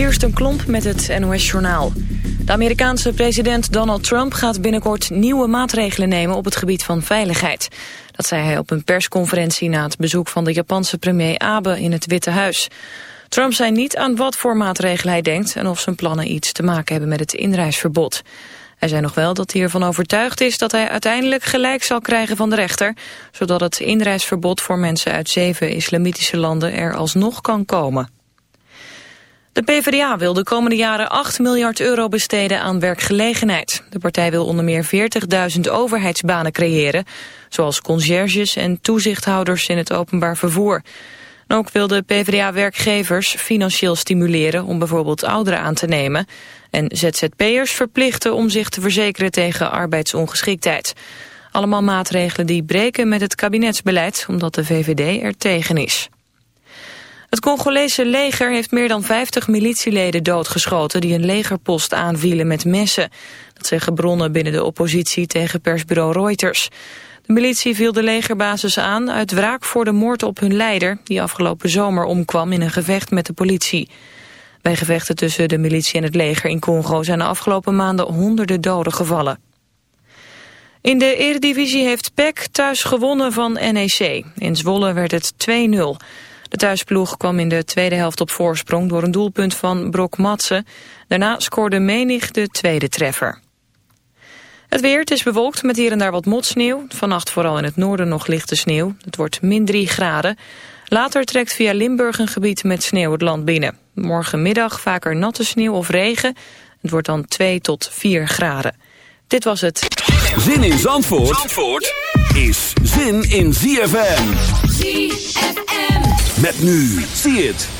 Kirsten Klomp met het NOS-journaal. De Amerikaanse president Donald Trump gaat binnenkort nieuwe maatregelen nemen op het gebied van veiligheid. Dat zei hij op een persconferentie na het bezoek van de Japanse premier Abe in het Witte Huis. Trump zei niet aan wat voor maatregelen hij denkt en of zijn plannen iets te maken hebben met het inreisverbod. Hij zei nog wel dat hij ervan overtuigd is dat hij uiteindelijk gelijk zal krijgen van de rechter, zodat het inreisverbod voor mensen uit zeven islamitische landen er alsnog kan komen. De PvdA wil de komende jaren 8 miljard euro besteden aan werkgelegenheid. De partij wil onder meer 40.000 overheidsbanen creëren, zoals conciërges en toezichthouders in het openbaar vervoer. ook wil de PvdA werkgevers financieel stimuleren om bijvoorbeeld ouderen aan te nemen en ZZP'ers verplichten om zich te verzekeren tegen arbeidsongeschiktheid. Allemaal maatregelen die breken met het kabinetsbeleid omdat de VVD er tegen is. Het Congolese leger heeft meer dan 50 militieleden doodgeschoten... die een legerpost aanvielen met messen. Dat zeggen bronnen binnen de oppositie tegen persbureau Reuters. De militie viel de legerbasis aan uit wraak voor de moord op hun leider... die afgelopen zomer omkwam in een gevecht met de politie. Bij gevechten tussen de militie en het leger in Congo... zijn de afgelopen maanden honderden doden gevallen. In de Eredivisie heeft PEC thuis gewonnen van NEC. In Zwolle werd het 2-0. De thuisploeg kwam in de tweede helft op voorsprong door een doelpunt van Brok Matsen. Daarna scoorde Menig de tweede treffer. Het weer, het is bewolkt met hier en daar wat motsneeuw. Vannacht vooral in het noorden nog lichte sneeuw. Het wordt min 3 graden. Later trekt via Limburg een gebied met sneeuw het land binnen. Morgenmiddag vaker natte sneeuw of regen. Het wordt dan 2 tot 4 graden. Dit was het. Zin in Zandvoort, Zandvoort is zin in ZFM. ZFM. Met nu, zie het.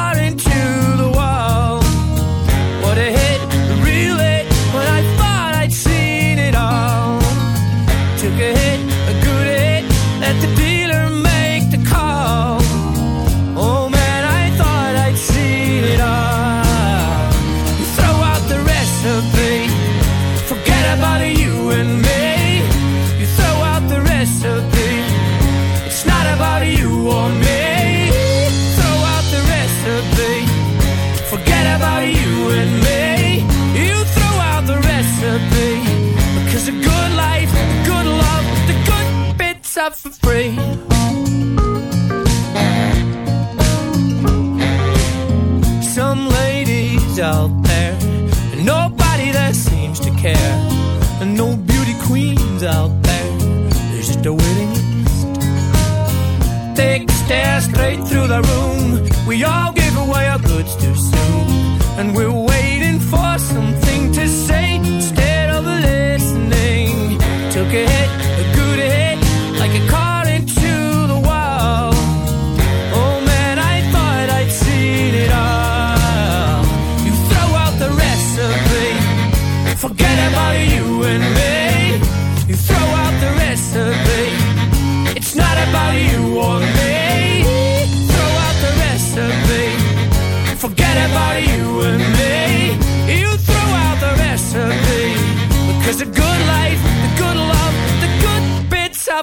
and we'll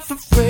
the free.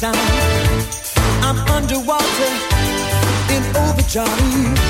Sound. I'm underwater in overjoy.